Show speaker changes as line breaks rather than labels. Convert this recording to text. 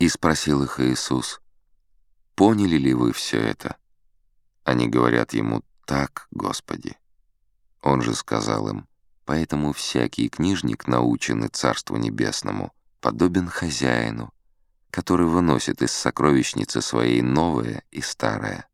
И спросил их Иисус, «Поняли ли вы все это?» Они говорят ему, «Так, Господи». Он же сказал им, «Поэтому всякий книжник, наученный Царству Небесному, подобен хозяину, который выносит из сокровищницы своей новое и старое».